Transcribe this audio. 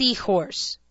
seahorse.